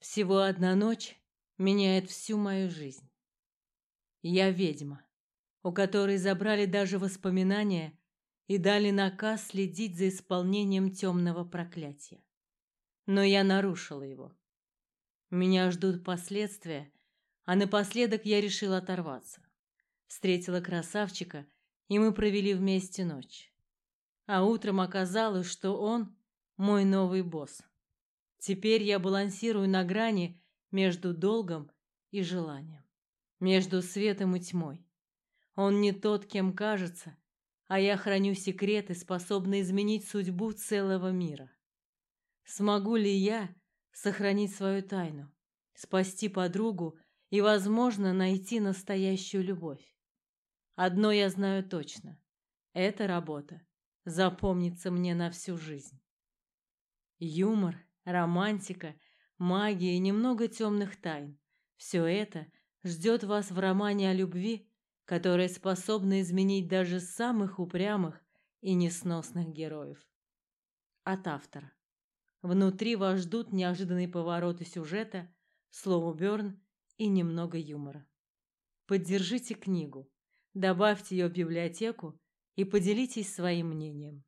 Всего одна ночь меняет всю мою жизнь. Я ведьма, у которой забрали даже воспоминания и дали наказ следить за исполнением темного проклятия. Но я нарушила его. Меня ждут последствия, а напоследок я решила оторваться. Встретила красавчика, и мы провели вместе ночь. А утром оказалось, что он мой новый босс. Теперь я балансирую на грани между долгом и желанием, между светом и тьмой. Он не тот, кем кажется, а я храню секреты, способные изменить судьбу целого мира. Смогу ли я сохранить свою тайну, спасти подругу и, возможно, найти настоящую любовь? Одно я знаю точно: эта работа запомнится мне на всю жизнь. Юмор романтика, магия и немного темных тайн. Все это ждет вас в романе о любви, которая способна изменить даже самых упрямых и несносных героев. От автора. Внутри вас ждут неожиданные повороты сюжета, слово Бёрн и немного юмора. Поддержите книгу, добавьте ее в библиотеку и поделитесь своим мнением.